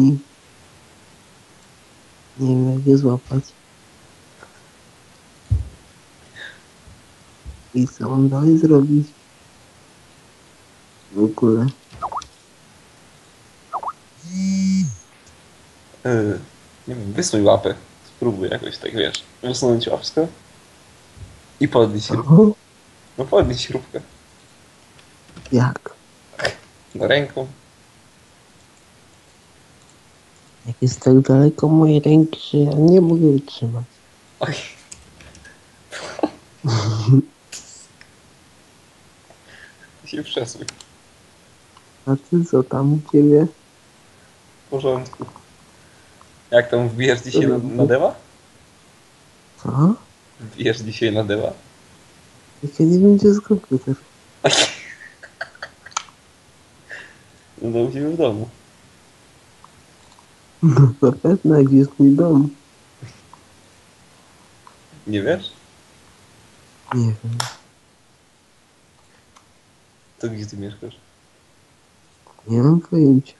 Nie wiem jak je złapać. I co mam dalej zrobić? W ogóle. Yy, nie wiem, wysuń łapę. Spróbuj jakoś tak, wiesz, wysunąć łapsko i podnieść śrubkę. No podnieść śrubkę. jak? No ręką. Jak jest tak daleko mojej ręki, że ja nie mogę utrzymać. Oj. się przesuń. A ty co tam u ciebie? W porządku. Jak tam wbijesz dzisiaj na, na dewa? Co? Wbijesz dzisiaj na dewa? Jak ja nie wiem gdzie jest komputer. No to ciebie w domu. No zapewne gdzie jest mój dom. Nie wiesz? Nie wiem. To gdzie ty mieszkasz? Nie mam pojęcia.